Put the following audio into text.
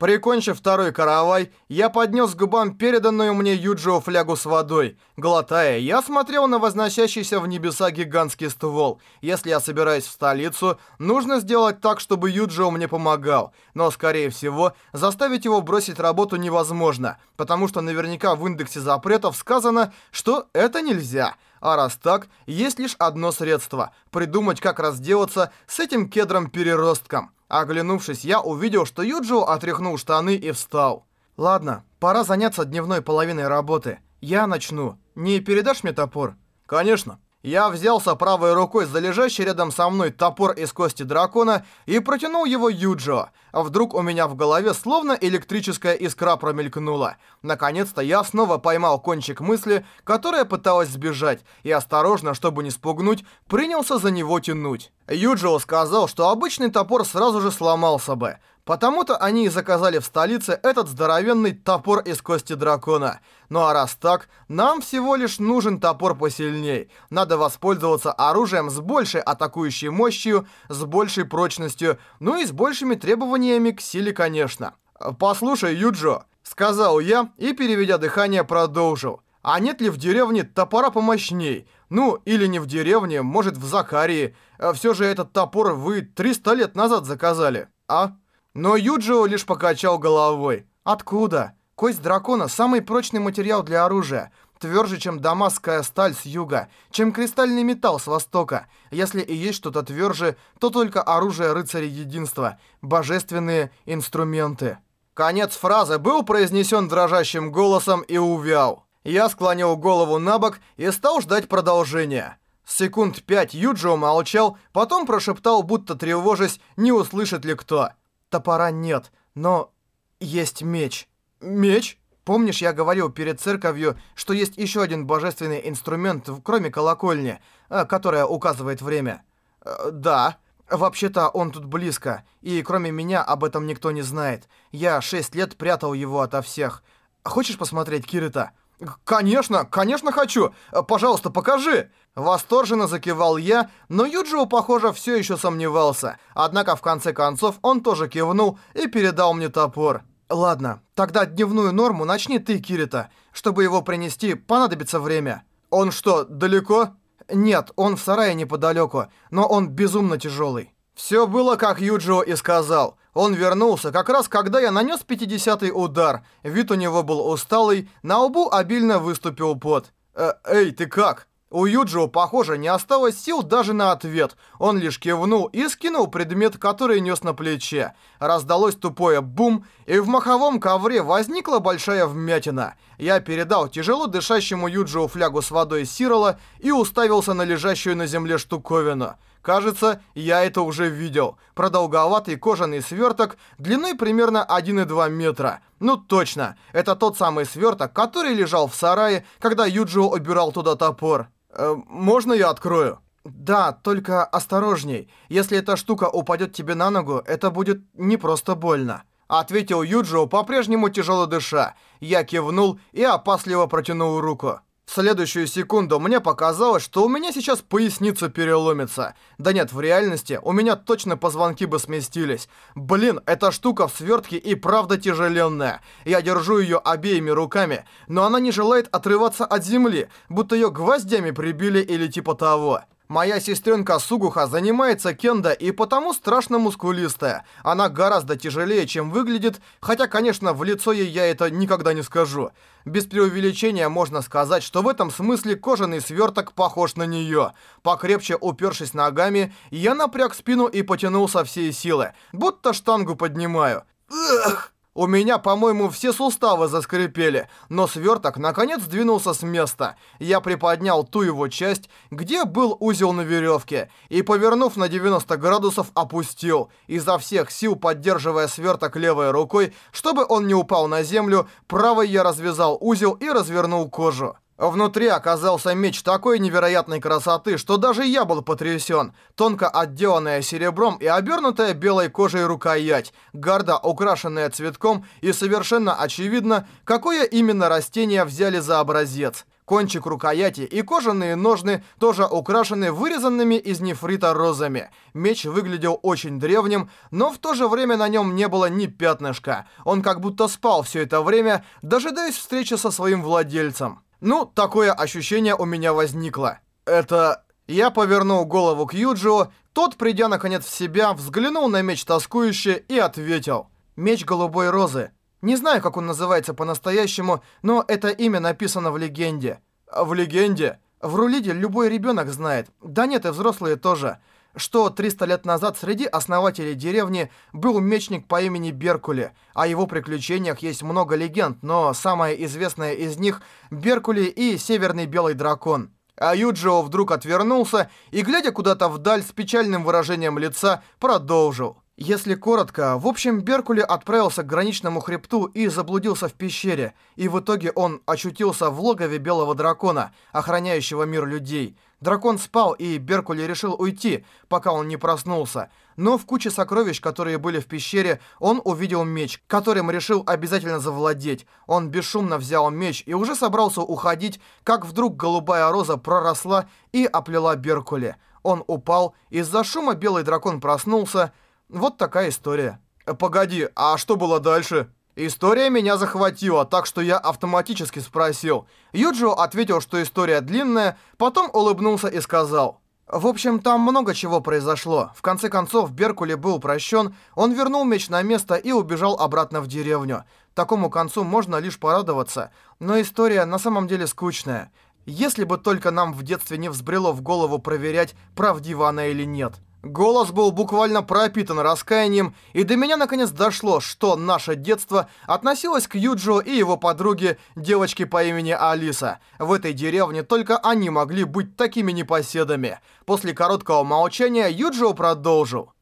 Прикончив второй каравай, я поднес к губам переданную мне Юджио флягу с водой. Глотая, я смотрел на возносящийся в небеса гигантский ствол. Если я собираюсь в столицу, нужно сделать так, чтобы Юджио мне помогал. Но, скорее всего, заставить его бросить работу невозможно, потому что наверняка в индексе запретов сказано, что это нельзя. А раз так, есть лишь одно средство – придумать, как разделаться с этим кедром-переростком. Оглянувшись, я увидел, что Юджио отряхнул штаны и встал. «Ладно, пора заняться дневной половиной работы. Я начну. Не передашь мне топор?» «Конечно». Я взялся правой рукой за лежащий рядом со мной топор из кости дракона и протянул его Юджио. А вдруг у меня в голове словно электрическая искра промелькнула. Наконец-то я снова поймал кончик мысли, которая пыталась сбежать, и осторожно, чтобы не спугнуть, принялся за него тянуть. Юджио сказал, что обычный топор сразу же сломался бы. Потому-то они и заказали в столице этот здоровенный топор из кости дракона. Ну а раз так, нам всего лишь нужен топор посильней. Надо воспользоваться оружием с большей атакующей мощью, с большей прочностью, ну и с большими требованиями к силе, конечно. «Послушай, Юджо», — сказал я и, переведя дыхание, продолжил. «А нет ли в деревне топора помощней? Ну, или не в деревне, может, в Закарии. Все же этот топор вы 300 лет назад заказали, а?» Но Юджио лишь покачал головой. «Откуда? Кость дракона – самый прочный материал для оружия. Тверже, чем дамасская сталь с юга, чем кристальный металл с востока. Если и есть что-то тверже, то только оружие рыцаря единства. Божественные инструменты». Конец фразы был произнесен дрожащим голосом и увял. Я склонил голову на бок и стал ждать продолжения. Секунд пять Юджио молчал, потом прошептал, будто тревожась, не услышит ли кто. Топора нет, но есть меч. Меч? Помнишь, я говорил перед церковью, что есть еще один божественный инструмент, кроме колокольни, э, которая указывает время? Э, да. Вообще-то он тут близко, и кроме меня об этом никто не знает. Я шесть лет прятал его ото всех. Хочешь посмотреть Кирита? «Конечно, конечно хочу! Пожалуйста, покажи!» Восторженно закивал я, но Юджио, похоже, все еще сомневался. Однако, в конце концов, он тоже кивнул и передал мне топор. «Ладно, тогда дневную норму начни ты, Кирита. Чтобы его принести, понадобится время». «Он что, далеко?» «Нет, он в сарае неподалеку, но он безумно тяжелый». Все было, как Юджио и сказал. Он вернулся, как раз когда я нанес 50-й удар. Вид у него был усталый, на лбу обильно выступил пот. Э, «Эй, ты как?» У Юджио, похоже, не осталось сил даже на ответ. Он лишь кивнул и скинул предмет, который нес на плече. Раздалось тупое бум, и в маховом ковре возникла большая вмятина. Я передал тяжело дышащему Юджио флягу с водой Сирола и уставился на лежащую на земле штуковину. Кажется, я это уже видел. Продолговатый кожаный сверток длиной примерно 1,2 метра. Ну точно, это тот самый сверток, который лежал в сарае, когда Юджио убирал туда топор. Э, можно я открою? Да, только осторожней. Если эта штука упадет тебе на ногу, это будет не просто больно. Ответил Юджио, по-прежнему тяжело дыша. Я кивнул и опасливо протянул руку. В следующую секунду мне показалось, что у меня сейчас поясница переломится. Да нет, в реальности у меня точно позвонки бы сместились. Блин, эта штука в свертке и правда тяжеленная. Я держу ее обеими руками, но она не желает отрываться от земли, будто ее гвоздями прибили или типа того. Моя сестренка Сугуха занимается кендо и потому страшно мускулистая. Она гораздо тяжелее, чем выглядит, хотя, конечно, в лицо ей я это никогда не скажу. Без преувеличения можно сказать, что в этом смысле кожаный сверток похож на нее. Покрепче упершись ногами, я напряг спину и потянул со всей силы, будто штангу поднимаю. Ugh! У меня, по-моему, все суставы заскрипели, но сверток наконец сдвинулся с места. Я приподнял ту его часть, где был узел на веревке, и, повернув на 90 градусов, опустил, изо всех сил поддерживая сверток левой рукой, чтобы он не упал на землю, правой я развязал узел и развернул кожу. Внутри оказался меч такой невероятной красоты, что даже я был потрясен. Тонко отделанная серебром и обернутая белой кожей рукоять, гарда, украшенная цветком, и совершенно очевидно, какое именно растение взяли за образец. Кончик рукояти и кожаные ножны тоже украшены вырезанными из нефрита розами. Меч выглядел очень древним, но в то же время на нем не было ни пятнышка. Он как будто спал все это время, дожидаясь встречи со своим владельцем. Ну, такое ощущение у меня возникло. Это... Я повернул голову к Юджио, тот, придя наконец в себя, взглянул на меч тоскующе и ответил. Меч голубой розы. Не знаю, как он называется по-настоящему, но это имя написано в легенде. В легенде? В Рулиде любой ребенок знает. Да нет, и взрослые тоже. Что 300 лет назад среди основателей деревни был мечник по имени Беркули. О его приключениях есть много легенд, но самая известная из них – Беркули и Северный Белый Дракон. А Юджио вдруг отвернулся и, глядя куда-то вдаль с печальным выражением лица, продолжил. Если коротко, в общем, Беркули отправился к граничному хребту и заблудился в пещере, и в итоге он очутился в логове Белого Дракона, охраняющего мир людей. Дракон спал, и Беркули решил уйти, пока он не проснулся. Но в куче сокровищ, которые были в пещере, он увидел меч, которым решил обязательно завладеть. Он бесшумно взял меч и уже собрался уходить, как вдруг голубая роза проросла и оплела Беркули. Он упал, из-за шума Белый Дракон проснулся, вот такая история. Э, погоди, а что было дальше? История меня захватила, так что я автоматически спросил. Юджио ответил, что история длинная, потом улыбнулся и сказал. В общем, там много чего произошло. В конце концов, Беркули был прощен, он вернул меч на место и убежал обратно в деревню. Такому концу можно лишь порадоваться, но история на самом деле скучная. Если бы только нам в детстве не взбрело в голову проверять, правдива она или нет. Голос был буквально пропитан раскаянием, и до меня наконец дошло, что наше детство относилось к Юджио и его подруге, девочке по имени Алиса. В этой деревне только они могли быть такими непоседами. После короткого молчания Юджио продолжил.